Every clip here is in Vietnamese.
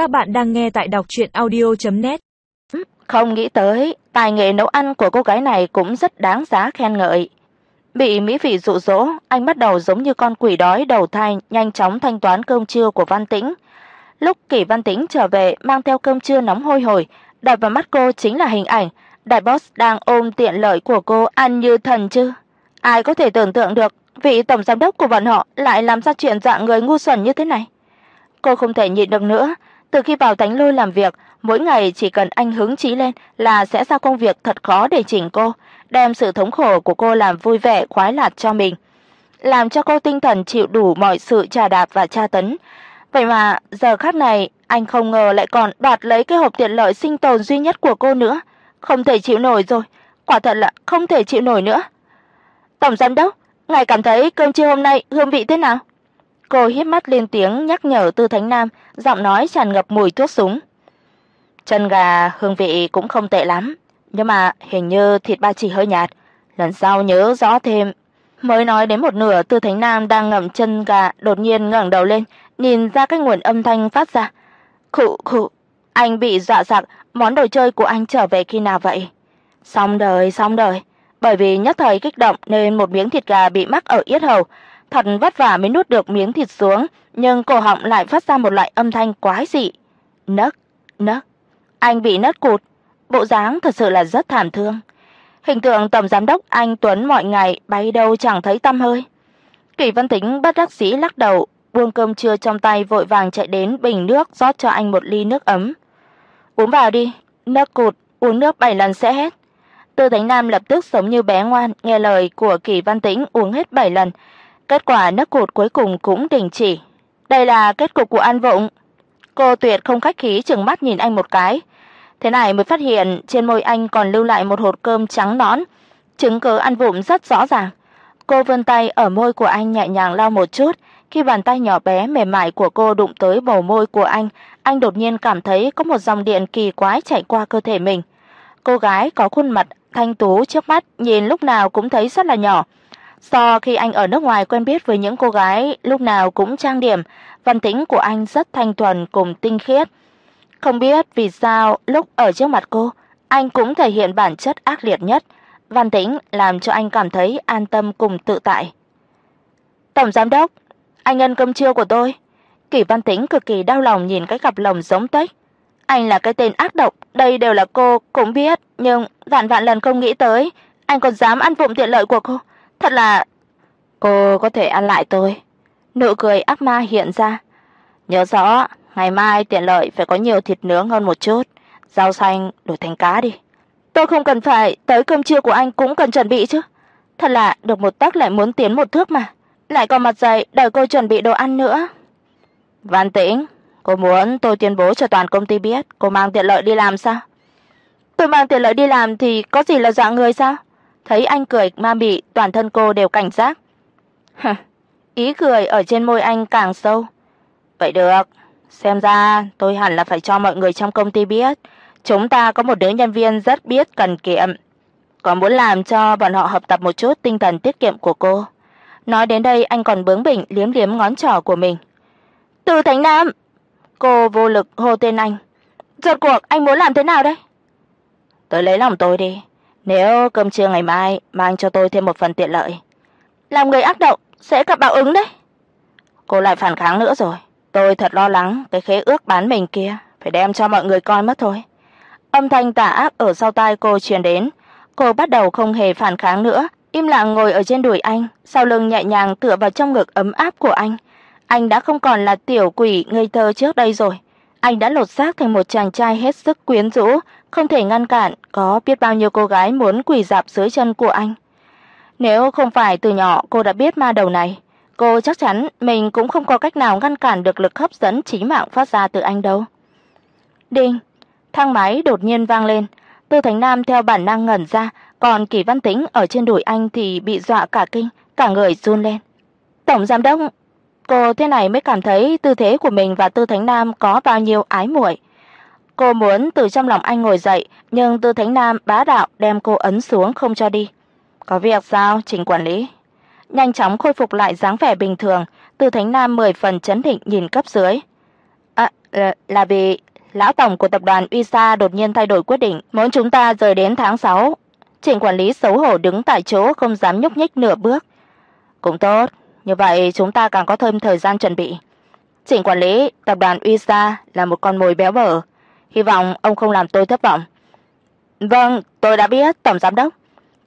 Các bạn đang nghe tại đọc audio net Không nghĩ tới, tài nghệ nấu ăn của cô gái này cũng rất đáng giá khen ngợi. Bị mỹ vị dụ dỗ, anh bắt đầu giống như con quỷ đói đầu thai nhanh chóng thanh toán cơm trưa của Văn Tĩnh. Lúc Kỷ Văn Tĩnh trở về mang theo cơm trưa nóng hôi hổi, đập vào mắt cô chính là hình ảnh đại boss đang ôm tiện lợi của cô ăn như thần chứ. Ai có thể tưởng tượng được vị tổng giám đốc của bọn họ lại làm ra chuyện dạng người ngu xuẩn như thế này. Cô không thể nhịn được nữa, từ khi vào Thánh Lôi làm việc, mỗi ngày chỉ cần anh hứng chí lên là sẽ ra công việc thật khó để chỉnh cô, đem sự thống khổ của cô làm vui vẻ khoái lạc cho mình, làm cho cô tinh thần chịu đủ mọi sự trà đạp và tra tấn. Vậy mà giờ khắc này, anh không ngờ lại còn đoạt lấy cái hộp tiện lợi sinh tồn duy nhất của cô nữa, không thể chịu nổi rồi, quả thật là không thể chịu nổi nữa. Tổng giám đốc, ngài cảm thấy cơm trưa hôm nay hương vị thế nào? Cô híp mắt lên tiếng nhắc nhở Tư Thánh Nam, giọng nói tràn ngập mùi thuốc súng. Chân gà hương vị cũng không tệ lắm, nhưng mà hình như thịt ba chỉ hơi nhạt, lần sau nhớ rõ thêm. Mới nói đến một nửa, Tư Thánh Nam đang ngậm chân gà đột nhiên ngẩng đầu lên, nhìn ra cái nguồn âm thanh phát ra. Khụ khụ, anh bị dọa sặc, món đồ chơi của anh trở về khi nào vậy? Xong đời, xong đời. Bởi vì nhất thời kích động nên một miếng thịt gà bị mắc ở yết hầu, thật vất vả mới nuốt được miếng thịt xuống, nhưng cổ họng lại phát ra một loại âm thanh quái dị. Nấc, nấc. Anh bị nấc cụt, bộ dáng thật sự là rất thảm thương. Hình tượng tổng giám đốc anh Tuấn mọi ngày bay đâu chẳng thấy tăm hơi. Kỷ Văn Tĩnh bất đắc sĩ lắc đầu, buông cơm trưa trong tay vội vàng chạy đến bình nước rót cho anh một ly nước ấm. "Uống vào đi, nước cụt, uống nước bảy lần sẽ hết." Tư Thánh Nam lập tức giống như bé ngoan, nghe lời của Kỷ Văn Tĩnh uống hết 7 lần, Kết quả nước cụt cuối cùng cũng đình chỉ. Đây là kết cục của An Vụng. Cô Tuyệt không khách khí trừng mắt nhìn anh một cái. Thế này mới phát hiện trên môi anh còn lưu lại một hột cơm trắng nõn, chứng cứ An Vụng rất rõ ràng. Cô vươn tay ở môi của anh nhẹ nhàng lau một chút, khi bàn tay nhỏ bé mềm mại của cô đụng tới bầu môi của anh, anh đột nhiên cảm thấy có một dòng điện kỳ quái chạy qua cơ thể mình. Cô gái có khuôn mặt thanh tú trước mắt, nhìn lúc nào cũng thấy rất là nhỏ. So khi anh ở nước ngoài quen biết với những cô gái lúc nào cũng trang điểm, văn tính của anh rất thanh thuần cùng tinh khiết. Không biết vì sao lúc ở trước mặt cô, anh cũng thể hiện bản chất ác liệt nhất. Văn Tĩnh làm cho anh cảm thấy an tâm cùng tự tại. "Tổng giám đốc, anh ăn cơm trưa của tôi." Kỷ Văn Tĩnh cực kỳ đau lòng nhìn cái cặp lồng giống tách. Anh là cái tên ác độc, đây đều là cô cũng biết, nhưng vạn vạn lần không nghĩ tới anh còn dám ăn vụng tiện lợi của cô. Thật là cô có thể ăn lại tôi. Nụ cười ác ma hiện ra. Nhớ rõ, ngày mai tiện lợi phải có nhiều thịt nướng hơn một chút, rau xanh đổi thành cá đi. Tôi không cần phải tới cơm trưa của anh cũng cần chuẩn bị chứ. Thật là được một tác lại muốn tiến một thước mà, lại còn mặt dày đợi cô chuẩn bị đồ ăn nữa. Văn Tĩnh, cô muốn tôi tuyên bố cho toàn công ty biết cô mang tiện lợi đi làm sao? Tôi mang tiện lợi đi làm thì có gì là dạng người sao? Thấy anh cười ma mị, toàn thân cô đều cảnh giác. Hừ, ý cười ở trên môi anh càng sâu. Vậy được, xem ra tôi hẳn là phải cho mọi người trong công ty biết, chúng ta có một đứa nhân viên rất biết cần kiệm, còn muốn làm cho bọn họ học tập một chút tinh thần tiết kiệm của cô. Nói đến đây anh còn bướng bỉnh liếm liếm ngón trỏ của mình. "Từ Thánh Nam!" Cô vô lực hô tên anh. "Rốt cuộc anh muốn làm thế nào đây?" "Tới lấy lòng tôi đi." Nếu cơm trưa ngày mai mang cho tôi thêm một phần tiện lợi, làm người ác độc sẽ gặp báo ứng đấy. Cô lại phản kháng nữa rồi. Tôi thật lo lắng cái khế ước bán mình kia phải đem cho mọi người coi mất thôi. Âm thanh tà ác ở sau tai cô truyền đến, cô bắt đầu không hề phản kháng nữa, im lặng ngồi ở trên đùi anh, sau lưng nhẹ nhàng tựa vào trong ngực ấm áp của anh. Anh đã không còn là tiểu quỷ ngây thơ trước đây rồi, anh đã lột xác thành một chàng trai hết sức quyến rũ, không thể ngăn cản, có biết bao nhiêu cô gái muốn quỳ rạp dưới chân của anh. Nếu không phải từ nhỏ cô đã biết ma đầu này, cô chắc chắn mình cũng không có cách nào ngăn cản được lực hấp dẫn chí mạng phát ra từ anh đâu. Đinh, thang máy đột nhiên vang lên, Tư Thành Nam theo bản năng ngẩn ra, còn Kỳ Văn Tĩnh ở trên đùi anh thì bị dọa cả kinh, cả người run lên. "Tổng giám đốc, Cô thế này mới cảm thấy tư thế của mình và Tư Thánh Nam có bao nhiêu ái muội. Cô muốn từ trong lòng anh ngồi dậy, nhưng Tư Thánh Nam bá đạo đem cô ấn xuống không cho đi. "Có việc sao, Trình quản lý?" Nhanh chóng khôi phục lại dáng vẻ bình thường, Tư Thánh Nam mười phần chấn định nhìn cấp dưới. "À, là, là vì lão tổng của tập đoàn Uisa đột nhiên thay đổi quyết định, muốn chúng ta rời đến tháng 6. trình quản lý xấu hổ đứng tại chỗ không dám nhúc nhích nửa bước. Cũng tốt, như vậy chúng ta càng có thêm thời gian chuẩn bị. trình quản lý, tập đoàn Uisa là một con mồi béo bở, hy vọng ông không làm tôi thất vọng. Vâng, tôi đã biết, tổng giám đốc.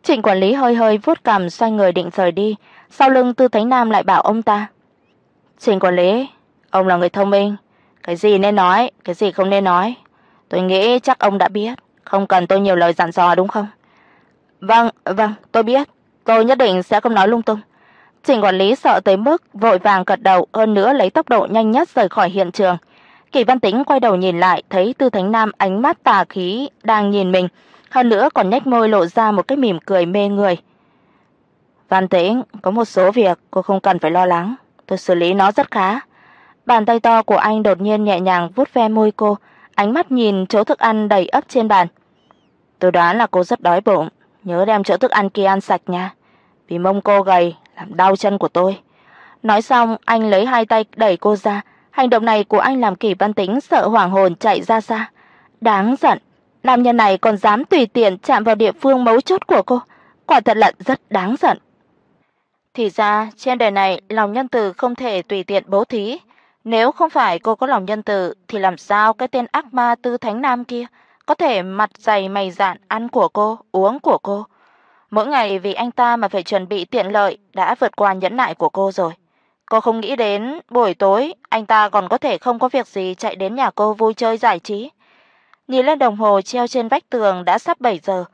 Trịnh quản lý hơi hơi vuốt cằm xoay người định rời đi, sau lưng Tư Thánh Nam lại bảo ông ta: "Trịnh quản lý, ông là người thông minh, cái gì nên nói, cái gì không nên nói, tôi nghĩ chắc ông đã biết, không cần tôi nhiều lời dặn dò đúng không?" "Vâng, vâng, tôi biết, tôi nhất định sẽ không nói lung tung." Trịnh quản lý sợ tới mức vội vàng gật đầu, hơn nữa lấy tốc độ nhanh nhất rời khỏi hiện trường. Kỳ Văn Tĩnh quay đầu nhìn lại, thấy Tư Thánh Nam ánh mắt tà khí đang nhìn mình, hơn nữa còn nhếch môi lộ ra một cái mỉm cười mê người. "Văn Tĩnh, có một số việc cô không cần phải lo lắng, tôi xử lý nó rất khá." Bàn tay to của anh đột nhiên nhẹ nhàng vuốt ve môi cô, ánh mắt nhìn chỗ thức ăn đầy ắp trên bàn. "Tôi đoán là cô rất đói bụng, nhớ đem chỗ thức ăn kia ăn sạch nha, vì mông cô gầy làm đau chân của tôi." Nói xong, anh lấy hai tay đẩy cô ra, hành động này của anh làm Kỳ Văn Tĩnh sợ hoảng hồn chạy ra xa. Đáng giận, nam nhân này còn dám tùy tiện chạm vào địa phương mấu chốt của cô, quả thật là rất đáng giận. Thì ra, trên đời này lòng nhân từ không thể tùy tiện bố thí, nếu không phải cô có lòng nhân từ thì làm sao cái tên ác ma Tư Thánh Nam kia có thể mặt dày mày dạn ăn của cô, uống của cô. Mỗi ngày vì anh ta mà phải chuẩn bị tiện lợi đã vượt qua nhẫn nại của cô rồi. Cô không nghĩ đến buổi tối anh ta còn có thể không có việc gì chạy đến nhà cô vui chơi giải trí. Nhìn lên đồng hồ treo trên vách tường đã sắp 7 giờ,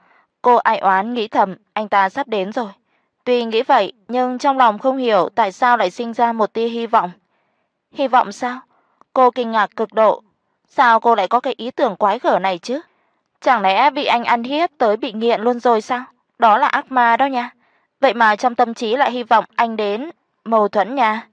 cô ai oán nghĩ thầm anh ta sắp đến rồi. Tuy nghĩ vậy, nhưng trong lòng không hiểu tại sao lại sinh ra một tia hy vọng. Hy vọng sao? Cô kinh ngạc cực độ. Sao cô lại có cái ý tưởng quái gở này chứ? Chẳng lẽ bị anh ăn hiếp tới bị nghiện luôn rồi sao? Đó là ác ma đó nha. Vậy mà trong tâm trí lại hy vọng anh đến, mâu thuẫn nha.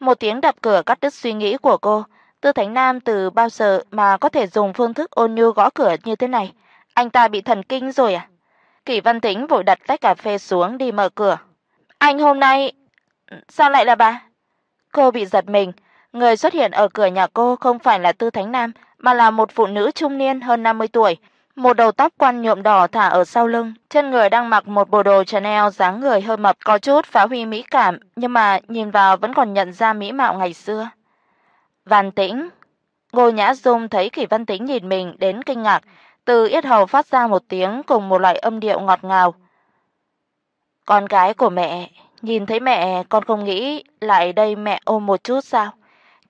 Một tiếng đập cửa cắt đứt suy nghĩ của cô. Tư Thánh Nam từ bao giờ mà có thể dùng phương thức ôn nhu gõ cửa như thế này? Anh ta bị thần kinh rồi à? Kỷ Văn Tĩnh vội đặt tách cà phê xuống đi mở cửa. "Anh hôm nay sao lại là bà?" Cô bị giật mình, người xuất hiện ở cửa nhà cô không phải là Tư Thánh Nam, mà là một phụ nữ trung niên hơn 50 tuổi, một đầu tóc quăn nhuộm đỏ thả ở sau lưng, trên người đang mặc một bộ đồ Chanel dáng người hơi mập, có chút phá huy mỹ cảm, nhưng mà nhìn vào vẫn còn nhận ra mỹ mạo ngày xưa. Văn Tĩnh. Ngô Nhã Dung thấy Kỷ Văn Tĩnh nhìn mình đến kinh ngạc, từ yết hầu phát ra một tiếng cùng một loại âm điệu ngọt ngào. Con gái của mẹ, nhìn thấy mẹ con không nghĩ lại đây mẹ ôm một chút sao?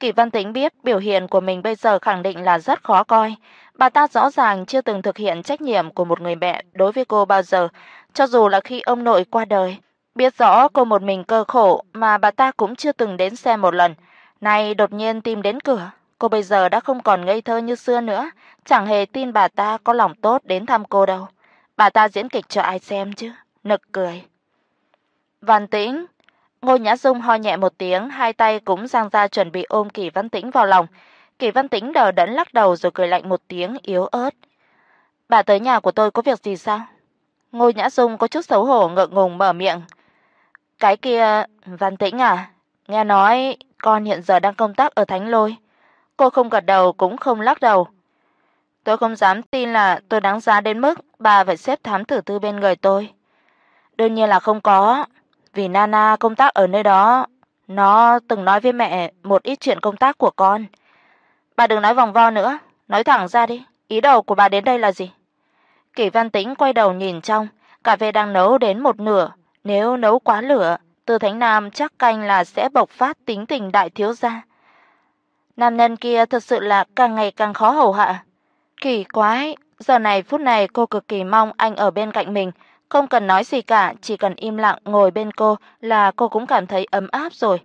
Kỷ Văn Tĩnh biết biểu hiện của mình bây giờ khẳng định là rất khó coi, bà ta rõ ràng chưa từng thực hiện trách nhiệm của một người mẹ đối với cô bao giờ, cho dù là khi ông nội qua đời, biết rõ cô một mình cơ khổ mà bà ta cũng chưa từng đến xem một lần, nay đột nhiên tìm đến cửa, cô bây giờ đã không còn ngây thơ như xưa nữa, chẳng hề tin bà ta có lòng tốt đến thăm cô đâu. Bà ta diễn kịch cho ai xem chứ, nực cười. Văn Tĩnh, Ngô Nhã Dung ho nhẹ một tiếng, hai tay cũng giang ra chuẩn bị ôm kỷ Văn Tĩnh vào lòng. Kỳ Văn Tĩnh đờ đẫn lắc đầu rồi cười lạnh một tiếng yếu ớt. "Bà tới nhà của tôi có việc gì sao?" Ngô Nhã Dung có chút xấu hổ ngượng ngùng mở miệng. "Cái kia, Văn Tĩnh à, nghe nói con hiện giờ đang công tác ở Thánh Lôi." Cô không gật đầu cũng không lắc đầu. Tôi không dám tin là tôi đáng giá đến mức bà phải xếp thám tử tư bên người tôi. Đương nhiên là không có, vì Nana công tác ở nơi đó, nó từng nói với mẹ một ít chuyện công tác của con. Bà đừng nói vòng vo nữa, nói thẳng ra đi, ý đồ của bà đến đây là gì? Kỷ Văn Tĩnh quay đầu nhìn trong, cà phê đang nấu đến một nửa, nếu nấu quá lửa, Từ Thánh Nam chắc canh là sẽ bộc phát tính tình đại thiếu gia. Nam nhân kia thật sự là càng ngày càng khó hầu hạ. Kỳ quái, giờ này phút này cô cực kỳ mong anh ở bên cạnh mình, không cần nói gì cả, chỉ cần im lặng ngồi bên cô là cô cũng cảm thấy ấm áp rồi.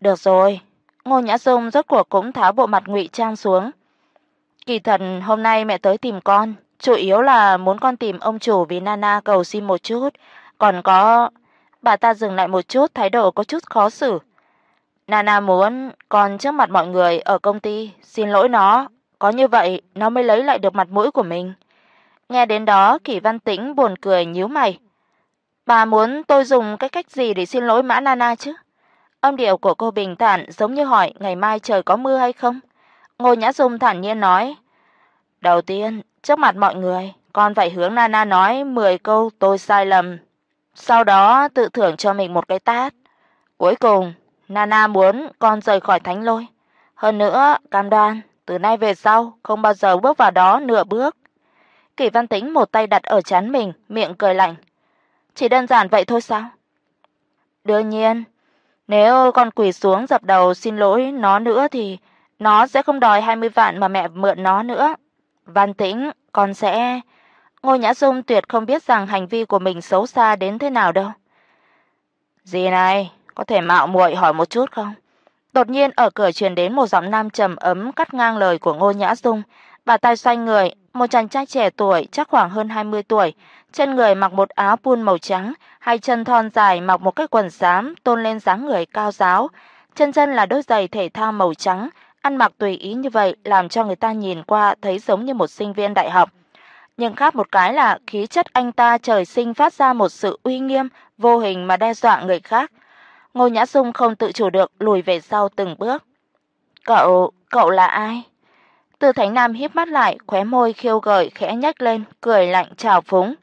Được rồi, Ngô Nhã Dung rốt cuộc cũng tháo bộ mặt ngụy trang xuống. Kỳ thần hôm nay mẹ tới tìm con, chủ yếu là muốn con tìm ông chủ vì Nana cầu xin một chút, còn có bà ta dừng lại một chút, thái độ có chút khó xử. Nana muốn con trước mặt mọi người ở công ty xin lỗi nó, có như vậy nó mới lấy lại được mặt mũi của mình. Nghe đến đó, Kỷ Văn Tĩnh buồn cười nhíu mày. Bà muốn tôi dùng cái cách gì để xin lỗi Mã Nana chứ? Âm điệu của cô bình thản giống như hỏi ngày mai trời có mưa hay không. Ngô Nhã Dung thản nhiên nói: "Đầu tiên, trước mặt mọi người, con phải hướng Nana nói 10 câu tôi sai lầm, sau đó tự thưởng cho mình một cái tát. Cuối cùng, Nana muốn con rời khỏi Thánh Lôi, hơn nữa cam đoan từ nay về sau không bao giờ bước vào đó nửa bước." Kỷ Văn Tĩnh một tay đặt ở trán mình, miệng cười lạnh. "Chỉ đơn giản vậy thôi sao?" "Đương nhiên, nếu con quỳ xuống dập đầu xin lỗi nó nữa thì nó sẽ không đòi 20 vạn mà mẹ mượn nó nữa. Văn Tĩnh, con sẽ Ngô Nhã Dung tuyệt không biết rằng hành vi của mình xấu xa đến thế nào đâu. "Gì này, có thể mạo muội hỏi một chút không?" Đột nhiên ở cửa truyền đến một giọng nam trầm ấm cắt ngang lời của Ngô Nhã Dung, bà tay xoay người, một chàng trai trẻ tuổi, chắc khoảng hơn 20 tuổi, trên người mặc một áo pun màu trắng, hai chân thon dài mặc một cái quần xám tôn lên dáng người cao giáo, chân chân là đôi giày thể thao màu trắng, ăn mặc tùy ý như vậy làm cho người ta nhìn qua thấy giống như một sinh viên đại học. Nhưng khác một cái là khí chất anh ta trời sinh phát ra một sự uy nghiêm vô hình mà đe dọa người khác. Ngô Nhã Dung không tự chủ được lùi về sau từng bước. "Cậu, cậu là ai?" Từ Thánh Nam híp mắt lại, khóe môi khiêu gợi khẽ nhếch lên, cười lạnh chào phúng.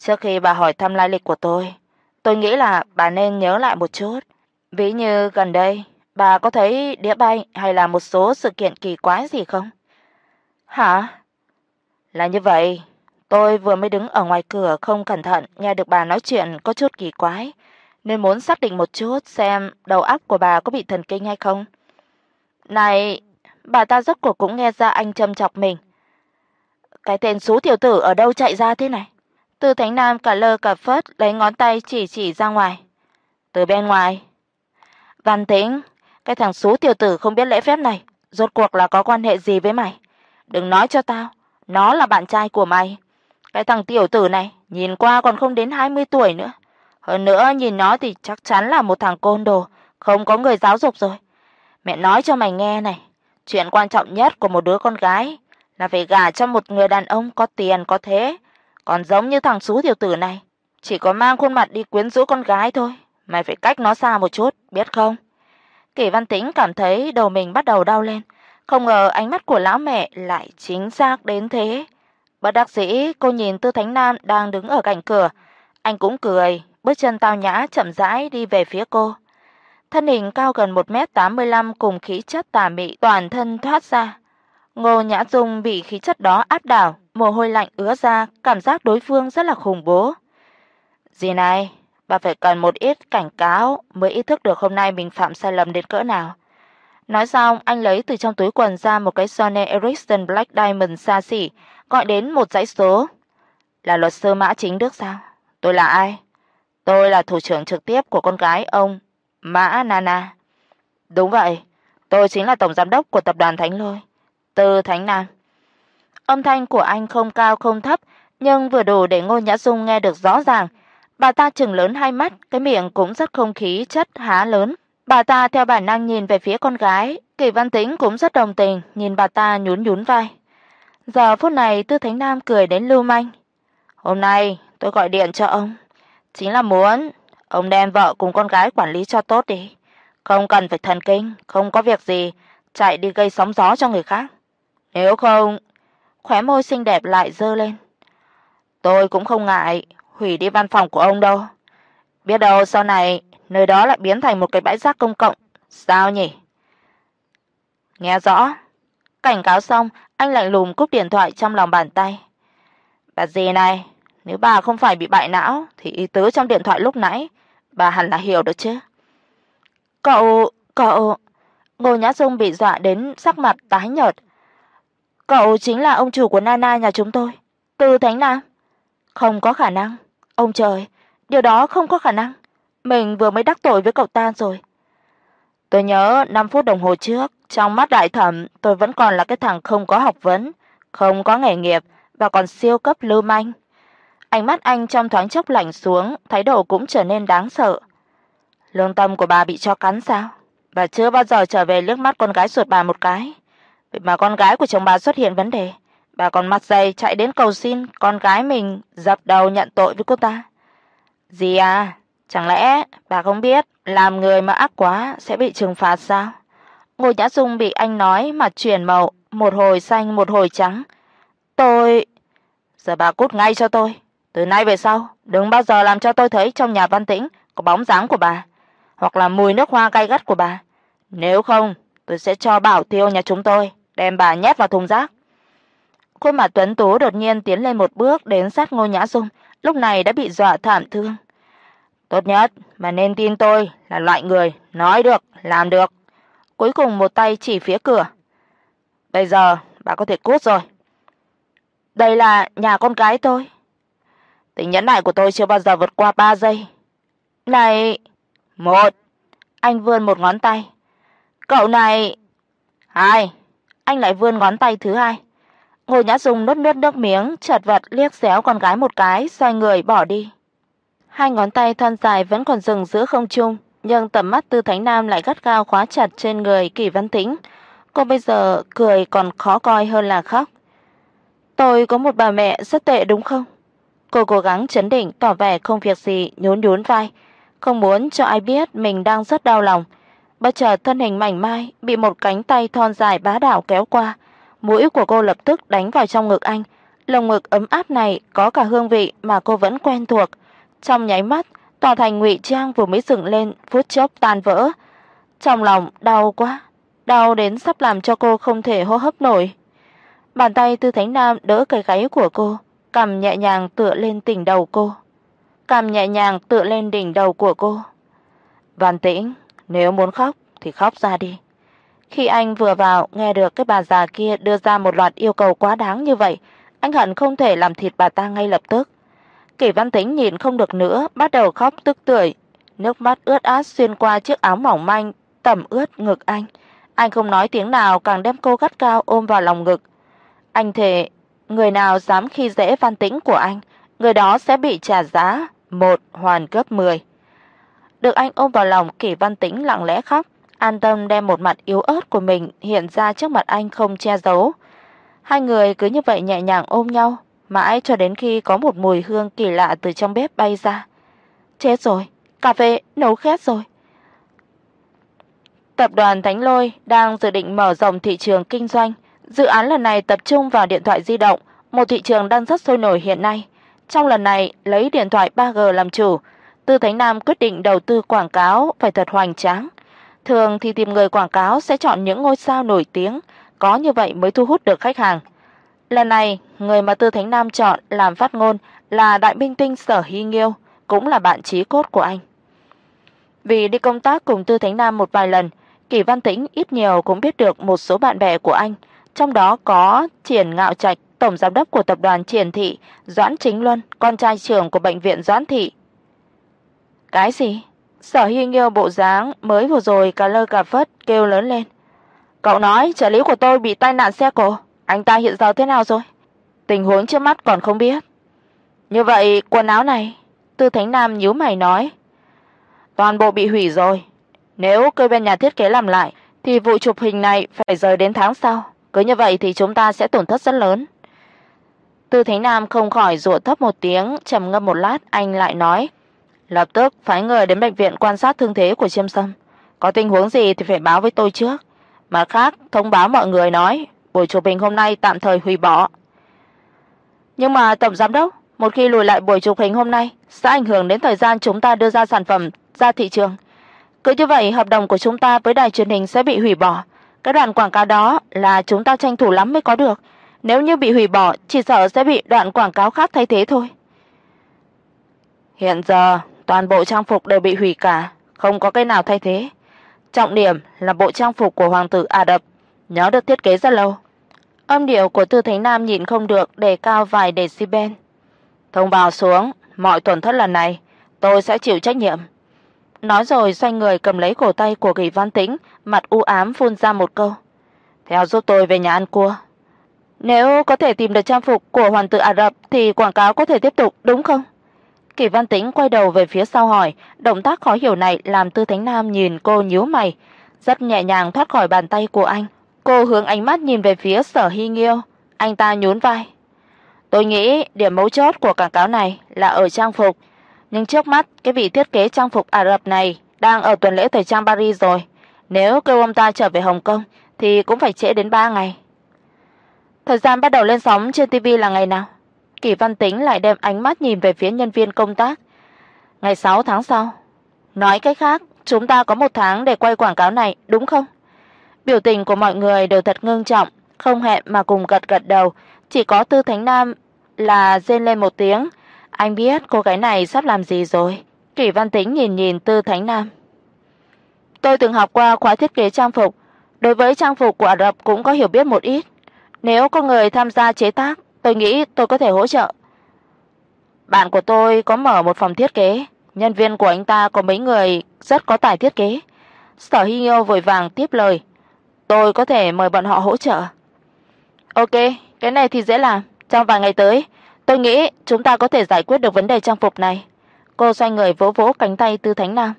"Trước khi bà hỏi thăm lai lịch của tôi, tôi nghĩ là bà nên nhớ lại một chút. Ví như gần đây, bà có thấy đĩa bay hay là một số sự kiện kỳ quái gì không?" "Hả?" "Là như vậy, tôi vừa mới đứng ở ngoài cửa không cẩn thận nghe được bà nói chuyện có chút kỳ quái, nên muốn xác định một chút xem đầu óc của bà có bị thần kinh hay không." "Này, bà ta rốt cuộc cũng nghe ra anh châm chọc mình. Cái tên số tiểu tử ở đâu chạy ra thế này? Từ Thánh Nam cả lơ cả phớt lấy ngón tay chỉ chỉ ra ngoài. Từ bên ngoài. Văn Tĩnh, cái thằng số tiểu tử không biết lễ phép này, rốt cuộc là có quan hệ gì với mày? Đừng nói cho tao, nó là bạn trai của mày. Cái thằng tiểu tử này nhìn qua còn không đến 20 tuổi nữa. Hơn nữa nhìn nó thì chắc chắn là một thằng côn đồ, không có người giáo dục rồi. Mẹ nói cho mày nghe này, chuyện quan trọng nhất của một đứa con gái là phải gả cho một người đàn ông có tiền có thế, còn giống như thằng sú tiểu tử này, chỉ có mang khuôn mặt đi quyến rũ con gái thôi, mày phải cách nó xa một chút, biết không? Kỷ Văn Tĩnh cảm thấy đầu mình bắt đầu đau lên, không ngờ ánh mắt của lão mẹ lại chính xác đến thế. Bất đắc dĩ, cô nhìn Tư Thánh Nam đang đứng ở cạnh cửa, anh cũng cười, bước chân tao nhã chậm rãi đi về phía cô. Thân hình cao gần 1m85 cùng khí chất tà mị toàn thân thoát ra. Ngô Nhã Dung bị khí chất đó áp đảo, mồ hôi lạnh ứa ra, cảm giác đối phương rất là khủng bố. "Gì này, bà phải cần một ít cảnh cáo mới ý thức được hôm nay mình phạm sai lầm đến cỡ nào." Nói xong, anh lấy từ trong túi quần ra một cái Sony Ericsson Black Diamond xa xỉ, gọi đến một dãy số. "Là luật sư Mã Chính Đức sao? Tôi là ai?" "Tôi là thủ trưởng trực tiếp của con gái ông Mã Nana. Đúng vậy, tôi chính là tổng giám đốc của tập đoàn Thánh Lôi, Từ Thánh Nam. Âm thanh của anh không cao không thấp, nhưng vừa đủ để Ngô Nhã Dung nghe được rõ ràng. Bà ta trừng lớn hai mắt, cái miệng cũng rất không khí chất há lớn. Bà ta theo bản năng nhìn về phía con gái, Kỳ Văn Tĩnh cũng rất đồng tình, nhìn bà ta nhún nhún vai. Giờ phút này Tư Thánh Nam cười đến lưu manh. "Hôm nay tôi gọi điện cho ông, chính là muốn Ông đem vợ cùng con gái quản lý cho tốt đi, không cần phải thần kinh, không có việc gì chạy đi gây sóng gió cho người khác. Nếu không, khóe môi xinh đẹp lại dơ lên. Tôi cũng không ngại hủy đi văn phòng của ông đâu. Biết đâu sau này nơi đó lại biến thành một cái bãi rác công cộng, sao nhỉ? Nghe rõ. Cảnh cáo xong, anh lạnh lùng cúp điện thoại trong lòng bàn tay. Bà gì này, nếu bà không phải bị bại não thì ý tứ trong điện thoại lúc nãy bà hẳn là hiểu được chứ. Cậu, cậu Ngô Nhã Dung bị dọa đến sắc mặt tái nhợt. Cậu chính là ông chủ của Nana nhà chúng tôi, Từ Thánh Nam. Không có khả năng, ông trời, điều đó không có khả năng. Mình vừa mới đắc tội với cậu ta rồi. Tôi nhớ 5 phút đồng hồ trước, trong mắt đại thẩm, tôi vẫn còn là cái thằng không có học vấn, không có nghề nghiệp và còn siêu cấp lưu manh. Ánh mắt anh trong thoáng chốc lạnh xuống, thái độ cũng trở nên đáng sợ. Lương tâm của bà bị cho cắn sao? Bà chưa bao giờ trở về liếc mắt con gái ruột bà một cái. Vậy mà con gái của chồng bà xuất hiện vấn đề, bà còn mặt dày chạy đến cầu xin con gái mình dập đầu nhận tội với cô ta. Gì à, chẳng lẽ bà không biết làm người mà ác quá sẽ bị trừng phạt sao? Ngô Nhã Dung bị anh nói mà chuyển màu, một hồi xanh một hồi trắng. "Tôi giờ bà cút ngay cho tôi, từ nay về sau đừng bao giờ làm cho tôi thấy trong nhà Văn Tĩnh có bóng dáng của bà, hoặc là mùi nước hoa cay gắt của bà. Nếu không, tôi sẽ cho Bảo Tiêu nhà chúng tôi đem bà nhét vào thùng rác." Khuôn mặt tuấn tú đột nhiên tiến lên một bước đến sát Ngô Nhã Dung, lúc này đã bị dọa thảm thương. Tốt nhất mà nên tin tôi là loại người nói được, làm được. Cuối cùng một tay chỉ phía cửa. Bây giờ bà có thể cút rồi. Đây là nhà con gái tôi. Tính nhẫn nại của tôi chưa bao giờ vượt qua 3 giây. Này, một. Anh vươn một ngón tay. Cậu này. Hai. Anh lại vươn ngón tay thứ hai. Ngô Nhã Dung nuốt nuốt nước miếng, chật vật liếc xéo con gái một cái, xoay người bỏ đi. Hai ngón tay thon dài vẫn còn dừng giữa không trung, nhưng tầm mắt Tư Thánh Nam lại gắt gao khóa chặt trên người Kỷ Văn Tĩnh. Cô bây giờ cười còn khó coi hơn là khóc. Tôi có một bà mẹ rất tệ đúng không? Cô cố gắng chấn định tỏ vẻ không việc gì, nhún nhún vai, không muốn cho ai biết mình đang rất đau lòng. Bất chợt thân hình mảnh mai bị một cánh tay thon dài bá đạo kéo qua, mũi của cô lập tức đánh vào trong ngực anh. Lồng ngực ấm áp này có cả hương vị mà cô vẫn quen thuộc. Trong nháy mắt, tòa thành ngụy trang vừa mới dựng lên phút chốc tan vỡ. Trong lòng đau quá, đau đến sắp làm cho cô không thể hô hấp nổi. Bàn tay Tư Thánh Nam đỡ cái gáy của cô, cầm nhẹ nhàng tựa lên đỉnh đầu cô. Cầm nhẹ nhàng tựa lên đỉnh đầu của cô. Văn Tĩnh, nếu muốn khóc thì khóc ra đi. Khi anh vừa vào nghe được cái bà già kia đưa ra một loạt yêu cầu quá đáng như vậy, anh hận không thể làm thịt bà ta ngay lập tức. Kỷ Văn Tĩnh nhìn không được nữa, bắt đầu khóc tức tưởi, nước mắt ướt át xuyên qua chiếc áo mỏng manh tẩm ướt ngực anh. Anh không nói tiếng nào càng đem cô gắt cao ôm vào lòng ngực. Anh thề, người nào dám khi dễ Văn Tĩnh của anh, người đó sẽ bị trả giá một hoàn gấp 10. Được anh ôm vào lòng, Kỷ Văn Tĩnh lặng lẽ khóc, an tâm đem một mặt yếu ớt của mình hiện ra trước mặt anh không che giấu. Hai người cứ như vậy nhẹ nhàng ôm nhau, mãi cho đến khi có một mùi hương kỳ lạ từ trong bếp bay ra. Chết rồi, cà phê nấu khét rồi. Tập đoàn Thánh Lôi đang dự định mở rộng thị trường kinh doanh. Dự án lần này tập trung vào điện thoại di động, một thị trường đang rất sôi nổi hiện nay. Trong lần này, lấy điện thoại 3G làm chủ, Tư Thánh Nam quyết định đầu tư quảng cáo phải thật hoành tráng. Thường thì tìm người quảng cáo sẽ chọn những ngôi sao nổi tiếng, có như vậy mới thu hút được khách hàng. Lần này, người mà Tư Thánh Nam chọn làm phát ngôn là đại minh tinh Sở Hy Nghiêu, cũng là bạn chí cốt của anh. Vì đi công tác cùng Tư Thánh Nam một vài lần, Kỳ Văn Tĩnh ít nhiều cũng biết được một số bạn bè của anh, trong đó có Triển Ngạo Trạch, tổng giám đốc của tập đoàn Triển Thị, Doãn Chính Luân, con trai trưởng của bệnh viện Doãn Thị. Cái gì? Sở Hy Nghiêu bộ dáng mới vừa rồi cả lơ cả phất kêu lớn lên. Cậu nói trợ lý của tôi bị tai nạn xe cộ, anh ta hiện giờ thế nào rồi? Tình huống trước mắt còn không biết. Như vậy quần áo này, Tư Thánh Nam nhíu mày nói, toàn bộ bị hủy rồi. Nếu cơ bên nhà thiết kế làm lại thì vụ chụp hình này phải rời đến tháng sau, cứ như vậy thì chúng ta sẽ tổn thất rất lớn. Tư Thánh Nam không khỏi rủa thấp một tiếng, trầm ngâm một lát, anh lại nói: lập tức phái người đến bệnh viện quan sát thương thế của Chiêm Sâm, có tình huống gì thì phải báo với tôi trước. Mà khác, thông báo mọi người nói, buổi chụp hình hôm nay tạm thời hủy bỏ. Nhưng mà tổng giám đốc, một khi lùi lại buổi chụp hình hôm nay sẽ ảnh hưởng đến thời gian chúng ta đưa ra sản phẩm ra thị trường. Cứ như vậy hợp đồng của chúng ta với đài truyền hình sẽ bị hủy bỏ. Cái đoạn quảng cáo đó là chúng ta tranh thủ lắm mới có được. Nếu như bị hủy bỏ, chỉ sợ sẽ bị đoạn quảng cáo khác thay thế thôi. Hiện giờ, toàn bộ trang phục đều bị hủy cả, không có cái nào thay thế. Trọng điểm là bộ trang phục của hoàng tử Ả rập, nó được thiết kế rất lâu. Âm điệu của Tư Thánh Nam nhịn không được đề cao vài decibel. Thông báo xuống, mọi tổn thất lần này tôi sẽ chịu trách nhiệm. Nói rồi xoay người cầm lấy cổ tay của Kỳ Văn Tĩnh, mặt u ám phun ra một câu. Theo giúp tôi về nhà ăn cua. Nếu có thể tìm được trang phục của hoàng tử Ả Rập thì quảng cáo có thể tiếp tục, đúng không? Kỳ Văn Tĩnh quay đầu về phía sau hỏi, động tác khó hiểu này làm Tư Thánh Nam nhìn cô nhíu mày, rất nhẹ nhàng thoát khỏi bàn tay của anh. Cô hướng ánh mắt nhìn về phía Sở Hy Nghiêu, anh ta nhún vai. Tôi nghĩ điểm mấu chốt của quảng cáo này là ở trang phục, nhưng trước mắt cái vị thiết kế trang phục Ả Rập này đang ở tuần lễ thời trang Paris rồi. Nếu kêu ông ta trở về Hồng Kông thì cũng phải trễ đến 3 ngày. Thời gian bắt đầu lên sóng trên TV là ngày nào? Kỳ Văn Tĩnh lại đem ánh mắt nhìn về phía nhân viên công tác. Ngày 6 tháng sau. Nói cách khác, chúng ta có một tháng để quay quảng cáo này, đúng không? Biểu tình của mọi người đều thật ngưng trọng, không hẹn mà cùng gật gật đầu, chỉ có Tư Thánh Nam là rên lên một tiếng. Anh biết cô gái này sắp làm gì rồi. Kỷ Văn Tĩnh nhìn nhìn Tư Thánh Nam. Tôi từng học qua khóa thiết kế trang phục, đối với trang phục của Ả Rập cũng có hiểu biết một ít. Nếu có người tham gia chế tác, tôi nghĩ tôi có thể hỗ trợ. Bạn của tôi có mở một phòng thiết kế, nhân viên của anh ta có mấy người rất có tài thiết kế. Sở Hy Nghiêu vội vàng tiếp lời, tôi có thể mời bọn họ hỗ trợ. Ok, cái này thì dễ làm, trong vài ngày tới, tôi nghĩ chúng ta có thể giải quyết được vấn đề trang phục này. Cô xoay người vỗ vỗ cánh tay Tư Thánh Nam.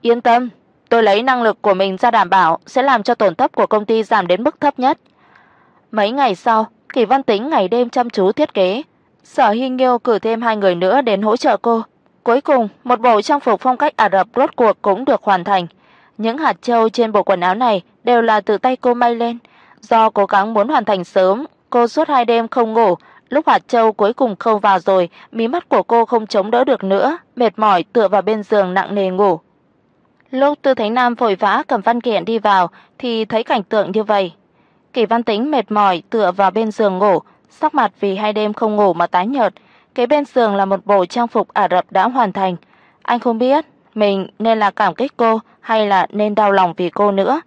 Yên tâm, tôi lấy năng lực của mình ra đảm bảo sẽ làm cho tổn thất của công ty giảm đến mức thấp nhất. Mấy ngày sau, Kỳ Văn Tính ngày đêm chăm chú thiết kế, Sở Hy Nghiêu cử thêm hai người nữa đến hỗ trợ cô. Cuối cùng, một bộ trang phục phong cách Ả Rập rốt cuộc cũng được hoàn thành. Những hạt châu trên bộ quần áo này đều là tự tay cô may lên. Do cố gắng muốn hoàn thành sớm, cô suốt hai đêm không ngủ, lúc hạt châu cuối cùng khâu vào rồi, mí mắt của cô không chống đỡ được nữa, mệt mỏi tựa vào bên giường nặng nề ngủ. Lúc Tư Thánh Nam vội vã cầm văn kiện đi vào thì thấy cảnh tượng như vậy. Kỳ Văn Tĩnh mệt mỏi tựa vào bên giường ngủ, sắc mặt vì hai đêm không ngủ mà tái nhợt. Kế bên giường là một bộ trang phục Ả Rập đã hoàn thành. Anh không biết mình nên là cảm kích cô hay là nên đau lòng vì cô nữa.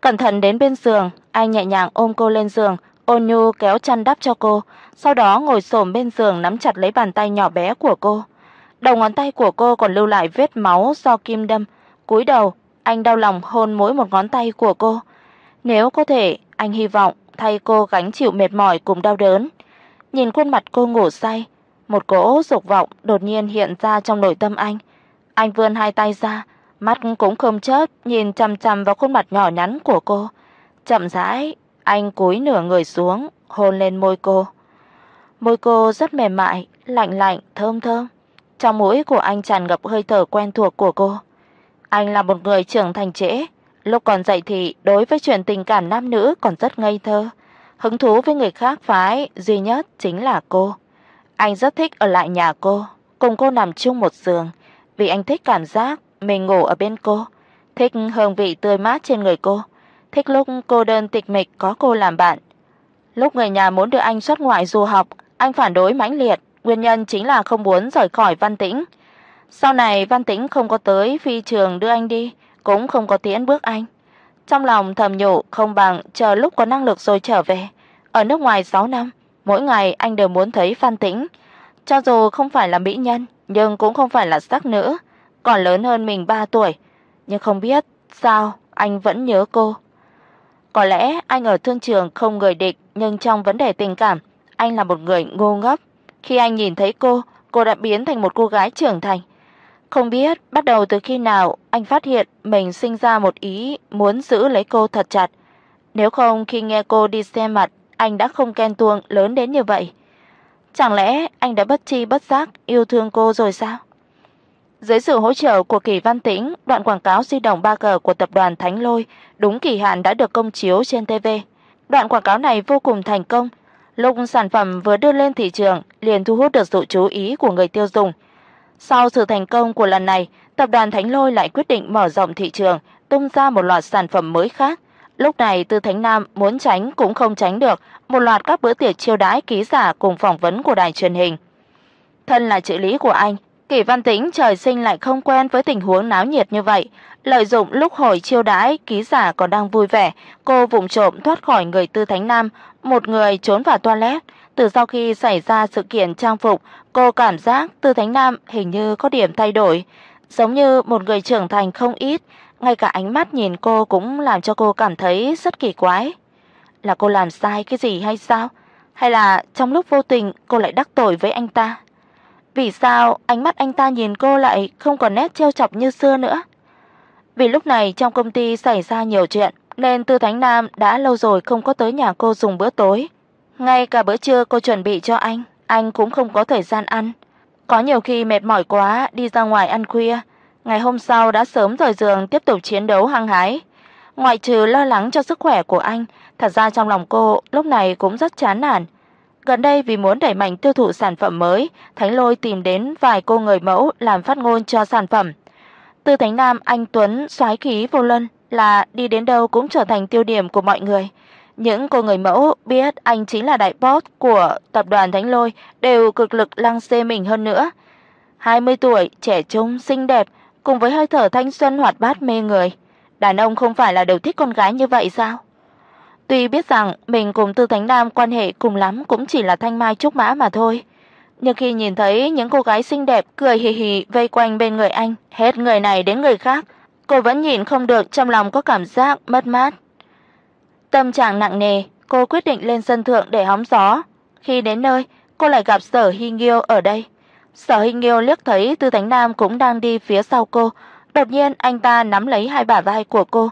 Cẩn thận đến bên giường, anh nhẹ nhàng ôm cô lên giường, ôn nhu kéo chăn đắp cho cô, sau đó ngồi xổm bên giường nắm chặt lấy bàn tay nhỏ bé của cô. Đầu ngón tay của cô còn lưu lại vết máu do kim đâm. Cúi đầu, anh đau lòng hôn mỗi một ngón tay của cô. Nếu có thể, anh hy vọng thay cô gánh chịu mệt mỏi cùng đau đớn. Nhìn khuôn mặt cô ngủ say, một cỗ dục vọng đột nhiên hiện ra trong nội tâm anh. Anh vươn hai tay ra, mắt cũng không chớp nhìn chằm chằm vào khuôn mặt nhỏ nhắn của cô. Chậm rãi, anh cúi nửa người xuống, hôn lên môi cô. Môi cô rất mềm mại, lạnh lạnh, thơm thơm. Trong mũi của anh tràn ngập hơi thở quen thuộc của cô. Anh là một người trưởng thành trễ, lúc còn dạy thì đối với chuyện tình cảm nam nữ còn rất ngây thơ, hứng thú với người khác phái duy nhất chính là cô. Anh rất thích ở lại nhà cô, cùng cô nằm chung một giường, vì anh thích cảm giác mình ngủ ở bên cô, thích hương vị tươi mát trên người cô, thích lúc cô đơn tịch mịch có cô làm bạn. Lúc người nhà muốn đưa anh xuất ngoại du học, anh phản đối mãnh liệt, nguyên nhân chính là không muốn rời khỏi Văn Tĩnh. Sau này Văn Tĩnh không có tới phi trường đưa anh đi, cũng không có tiễn bước anh. Trong lòng thầm nhủ không bằng chờ lúc có năng lực rồi trở về. Ở nước ngoài 6 năm, mỗi ngày anh đều muốn thấy phan Tĩnh, cho dù không phải là mỹ nhân, nhưng cũng không phải là sắc nữ, còn lớn hơn mình 3 tuổi, nhưng không biết sao anh vẫn nhớ cô. Có lẽ anh ở thương trường không người địch, nhưng trong vấn đề tình cảm, anh là một người ngu ngốc. Khi anh nhìn thấy cô, cô đã biến thành một cô gái trưởng thành. Không biết bắt đầu từ khi nào anh phát hiện mình sinh ra một ý muốn giữ lấy cô thật chặt. Nếu không khi nghe cô đi xem mặt, anh đã không ghen tuông lớn đến như vậy. Chẳng lẽ anh đã bất tri bất giác yêu thương cô rồi sao? Dưới sự hỗ trợ của Kỳ Văn Tĩnh, đoạn quảng cáo di động 3G của tập đoàn Thánh Lôi đúng kỳ hạn đã được công chiếu trên TV. Đoạn quảng cáo này vô cùng thành công. Lúc sản phẩm vừa đưa lên thị trường, liền thu hút được sự chú ý của người tiêu dùng. Sau sự thành công của lần này, tập đoàn Thánh Lôi lại quyết định mở rộng thị trường, tung ra một loạt sản phẩm mới khác. Lúc này Tư Thánh Nam muốn tránh cũng không tránh được, một loạt các bữa tiệc chiêu đãi ký giả cùng phỏng vấn của đài truyền hình. Thân là trợ lý của anh, Kỷ Văn Tĩnh trời sinh lại không quen với tình huống náo nhiệt như vậy, lợi dụng lúc hồi chiêu đãi, ký giả còn đang vui vẻ, cô vụng trộm thoát khỏi người Tư Thánh Nam, một người trốn vào toilet. Từ sau khi xảy ra sự kiện trang phục, cô cảm giác Tư Thánh Nam hình như có điểm thay đổi, giống như một người trưởng thành không ít, ngay cả ánh mắt nhìn cô cũng làm cho cô cảm thấy rất kỳ quái. Là cô làm sai cái gì hay sao? Hay là trong lúc vô tình cô lại đắc tội với anh ta? Vì sao ánh mắt anh ta nhìn cô lại không còn nét trêu chọc như xưa nữa? Vì lúc này trong công ty xảy ra nhiều chuyện, nên Tư Thánh Nam đã lâu rồi không có tới nhà cô dùng bữa tối. Ngay cả bữa trưa cô chuẩn bị cho anh, anh cũng không có thời gian ăn. Có nhiều khi mệt mỏi quá đi ra ngoài ăn khuya, ngày hôm sau đã sớm rời giường tiếp tục chiến đấu hăng hái. ngoại trừ lo lắng cho sức khỏe của anh, thật ra trong lòng cô lúc này cũng rất chán nản. Gần đây vì muốn đẩy mạnh tiêu thụ sản phẩm mới, Thánh Lôi tìm đến vài cô người mẫu làm phát ngôn cho sản phẩm. Từ Thánh Nam anh tuấn soái khí vô luân là đi đến đâu cũng trở thành tiêu điểm của mọi người. Những cô người mẫu biết anh chính là đại boss của tập đoàn Thánh Lôi đều cực lực lăng xê mình hơn nữa. 20 tuổi, trẻ trung, xinh đẹp, cùng với hơi thở thanh xuân hoạt bát mê người. Đàn ông không phải là đều thích con gái như vậy sao? Tuy biết rằng mình cùng Tư Thánh Nam quan hệ cùng lắm cũng chỉ là thanh mai trúc mã mà thôi, nhưng khi nhìn thấy những cô gái xinh đẹp cười hì hì vây quanh bên người anh, hết người này đến người khác, cô vẫn nhìn không được trong lòng có cảm giác mất mát. Tâm trạng nặng nề, cô quyết định lên sân thượng để hóng gió. Khi đến nơi, cô lại gặp Sở Hy Nghiêu ở đây. Sở Hy Nghiêu liếc thấy Tư Thánh Nam cũng đang đi phía sau cô, đột nhiên anh ta nắm lấy hai bả vai của cô.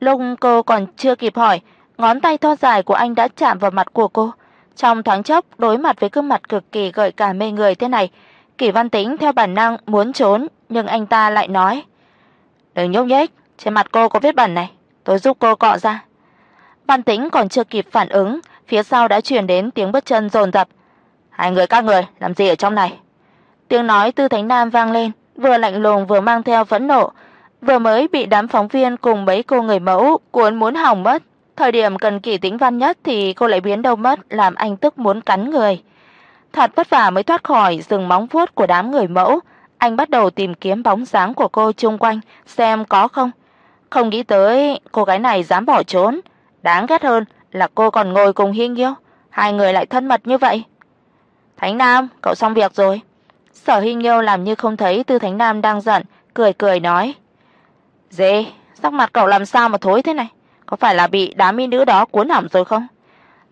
Lúc cô còn chưa kịp hỏi, ngón tay thon dài của anh đã chạm vào mặt của cô. Trong thoáng chốc, đối mặt với gương mặt cực kỳ gợi cảm mê người thế này, Kỷ Văn Tĩnh theo bản năng muốn trốn, nhưng anh ta lại nói: "Đừng nhúc nhích, trên mặt cô có vết bẩn này, tôi giúp cô cọ ra." Văn Tĩnh còn chưa kịp phản ứng, phía sau đã truyền đến tiếng bước chân dồn dập. "Hai người các người làm gì ở trong này?" Tiếng nói Tư Thánh Nam vang lên, vừa lạnh lùng vừa mang theo phẫn nộ, vừa mới bị đám phóng viên cùng mấy cô người mẫu cuốn muốn hỏng mất. Thời điểm cần kỳ tính Văn nhất thì cô lại biến đâu mất, làm anh tức muốn cắn người. Thật vất vả mới thoát khỏi rừng móng vuốt của đám người mẫu, anh bắt đầu tìm kiếm bóng dáng của cô chung quanh xem có không. Không nghĩ tới cô gái này dám bỏ trốn, đáng ghét hơn là cô còn ngồi cùng Hiên Nghiêu, hai người lại thân mật như vậy. Thánh Nam, cậu xong việc rồi. Sở Hiên Nghiêu làm như không thấy Tư Thánh Nam đang giận, cười cười nói: "Dê, sắc mặt cậu làm sao mà thối thế này?" có phải là bị đám mỹ nữ đó cuốn hỏng rồi không?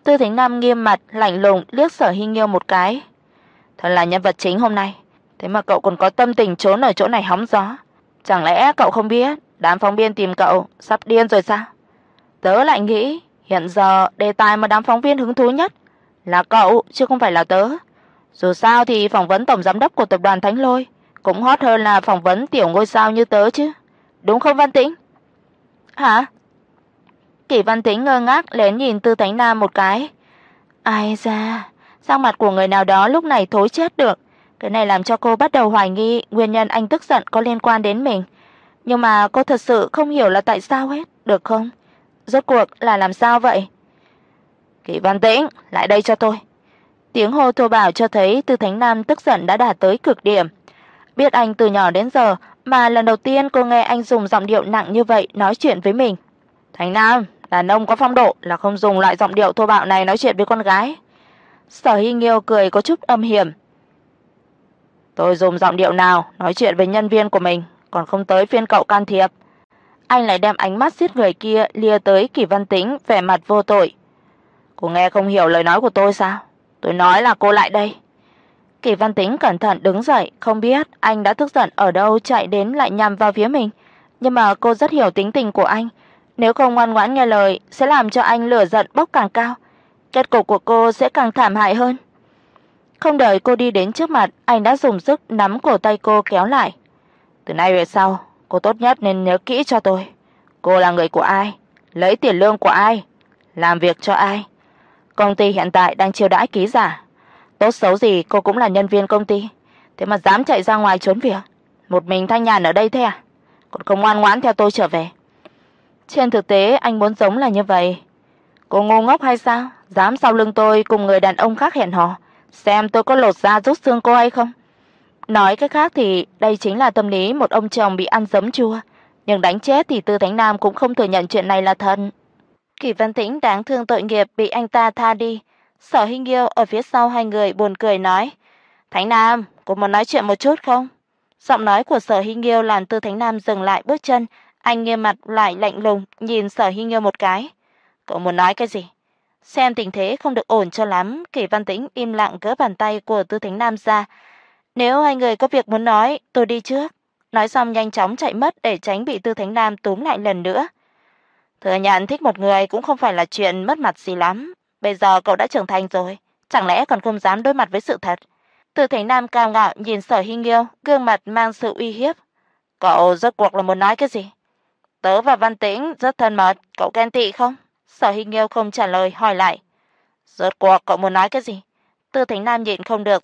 Tư Thánh Nam nghiêm mặt lạnh lùng liếc Sở Hiên Nghiêu một cái. Thật là nhân vật chính hôm nay, thế mà cậu còn có tâm tình trốn ở chỗ này hóng gió. Chẳng lẽ cậu không biết, đám phóng viên tìm cậu sắp điên rồi sao? Tớ lại nghĩ, hiện giờ đề tài mà đám phóng viên hứng thú nhất là cậu chứ không phải là tớ. Dù sao thì phỏng vấn tổng giám đốc của tập đoàn Thánh Lôi cũng hot hơn là phỏng vấn tiểu ngôi sao như tớ chứ. Đúng không Văn Tĩnh? Hả? Kỷ Văn Tĩnh ngơ ngác lén nhìn Tư Thánh Nam một cái. Ai da, sắc mặt của người nào đó lúc này thối chết được. Cái này làm cho cô bắt đầu hoài nghi nguyên nhân anh tức giận có liên quan đến mình. Nhưng mà cô thật sự không hiểu là tại sao hết, được không? Rốt cuộc là làm sao vậy? Kỷ Văn Tĩnh, lại đây cho tôi. Tiếng hô thô bảo cho thấy Tư Thánh Nam tức giận đã đạt tới cực điểm. Biết anh từ nhỏ đến giờ mà lần đầu tiên cô nghe anh dùng giọng điệu nặng như vậy nói chuyện với mình. Thánh Nam, đàn ông có phong độ là không dùng loại giọng điệu thô bạo này nói chuyện với con gái. Sở Hi Nghiêu cười có chút âm hiểm. Tôi dùng giọng điệu nào nói chuyện với nhân viên của mình, còn không tới phiên cậu can thiệp. Anh lại đem ánh mắt giết người kia lia tới Kỷ Văn Tĩnh vẻ mặt vô tội. Cô nghe không hiểu lời nói của tôi sao? Tôi nói là cô lại đây. Kỷ Văn Tĩnh cẩn thận đứng dậy, không biết anh đã tức giận ở đâu chạy đến lại nhằm vào phía mình, nhưng mà cô rất hiểu tính tình của anh, nếu không ngoan ngoãn nghe lời sẽ làm cho anh lửa giận bốc càng cao, kết cục của cô sẽ càng thảm hại hơn. Không đợi cô đi đến trước mặt, anh đã dùng sức nắm cổ tay cô kéo lại. Từ nay về sau, cô tốt nhất nên nhớ kỹ cho tôi, cô là người của ai, lấy tiền lương của ai, làm việc cho ai. Công ty hiện tại đang chiêu đãi ký giả, tốt xấu gì cô cũng là nhân viên công ty, thế mà dám chạy ra ngoài trốn việc, một mình thanh nhàn ở đây thế à? Còn không ngoan ngoãn theo tôi trở về. Trên thực tế anh muốn giống là như vậy. Cô ngu ngốc hay sao? Dám sau lưng tôi cùng người đàn ông khác hẹn hò, xem tôi có lột da rút xương cô hay không? Nói cách khác thì đây chính là tâm lý một ông chồng bị ăn giấm chua, nhưng đánh chết thì Tư Thánh Nam cũng không thừa nhận chuyện này là thật. Kỳ Văn Tĩnh đáng thương tội nghiệp bị anh ta tha đi. Sở Hinh Nghiêu ở phía sau hai người buồn cười nói: "Thánh Nam, cô muốn nói chuyện một chút không?" Giọng nói của Sở Hinh Nghiêu làm Tư Thánh Nam dừng lại bước chân, anh nghiêm mặt lại lạnh lùng nhìn Sở hinh Nghiêu một cái. "Cậu muốn nói cái gì?" Xem tình thế không được ổn cho lắm, kỳ Văn Tĩnh im lặng gỡ bàn tay của Tư thánh Nam ra. "Nếu hai người có việc muốn nói, tôi đi trước." Nói xong nhanh chóng chạy mất để tránh bị Tư Thánh Nam túm lại lần nữa. Thừa nhận thích một người cũng không phải là chuyện mất mặt gì lắm, bây giờ cậu đã trưởng thành rồi, chẳng lẽ còn không dám đối mặt với sự thật? Tư Thánh Nam cao ngạo nhìn Sở Hi Nghiêu, gương mặt mang sự uy hiếp. "Cậu rốt cuộc là muốn nói cái gì?" Tớ và Văn Tĩnh rất thân mật, cậu ghen tị không? Sở Hinh Nghiêu không trả lời hỏi lại. Rốt cuộc cậu muốn nói cái gì? Tư Thánh Nam nhịn không được.